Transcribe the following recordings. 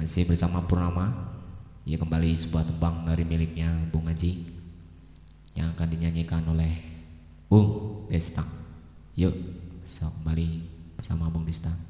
masih bersama Purnama. Ya kembali sebuah tembang dari miliknya Bung Haji yang akan dinyanyikan oleh Bung Desta. Yuk, so, kembali bersama Bung Desta.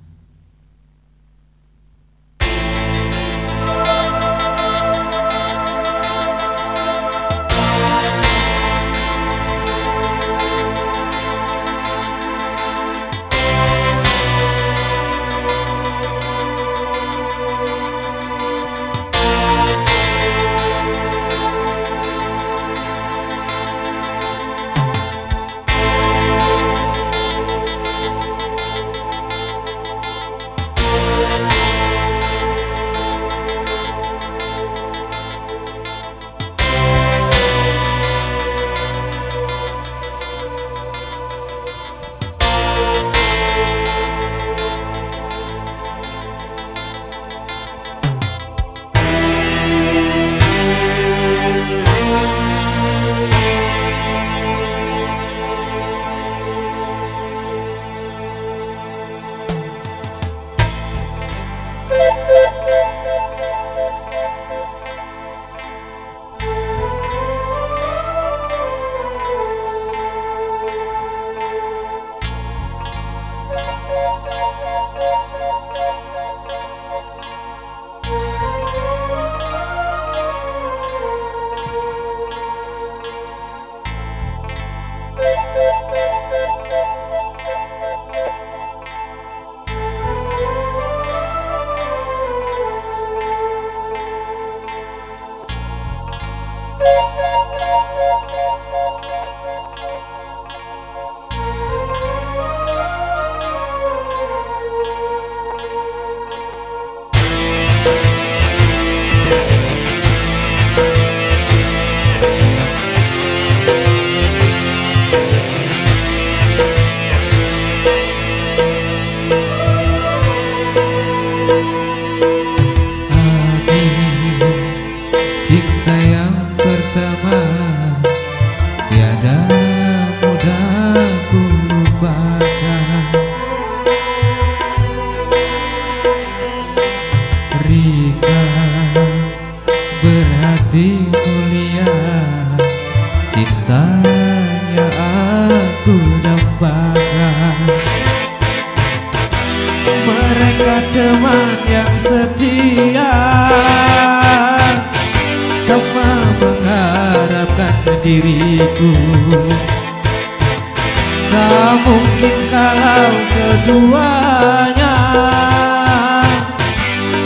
Tak mungkin kalau keduanya.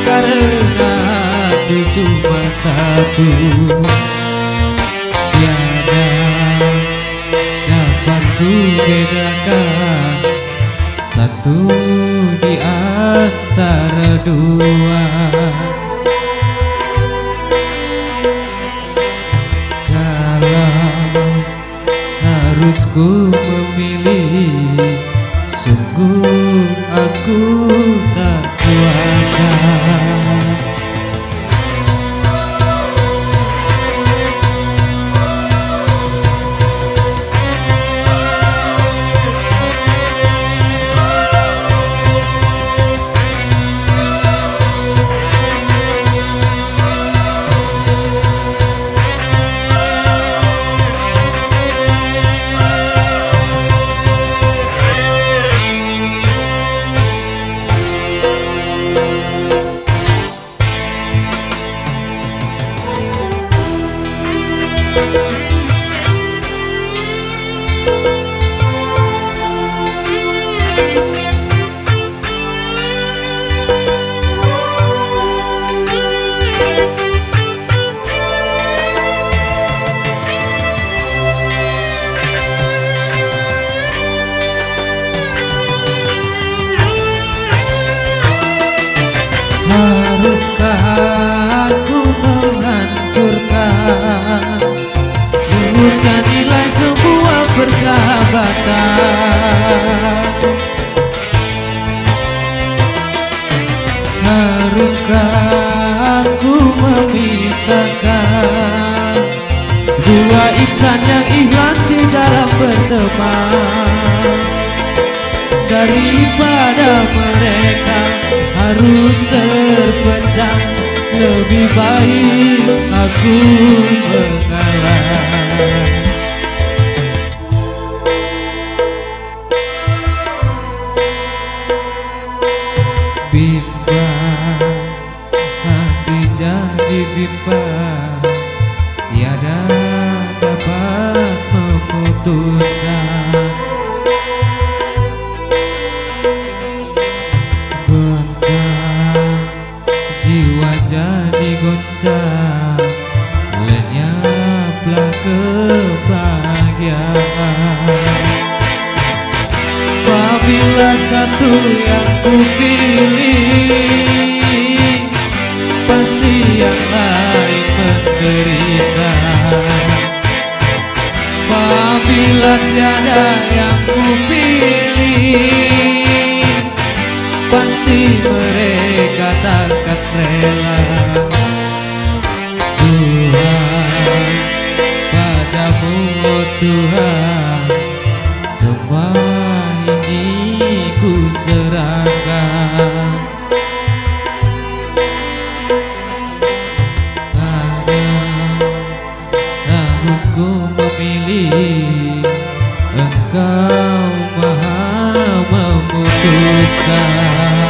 Karena hati cuma satu. Tiada dapat ku bedakan satu di antara dua harus memilih. Sungguh aku tak kuasa aku menghancurkan. Menurunkan nilai sebuah persahabatan. Haruskah aku memisahkan Dua insan yang ikhlas di dalam berteman? Daripada mereka terpecah Lebih baik aku mengalah Bimbang Hati jadi bimbang Tiada dapat memutuskan kebahagiaan Apabila satu yang ku pilih Pasti yang lain menderita. Apabila tiada memutuskan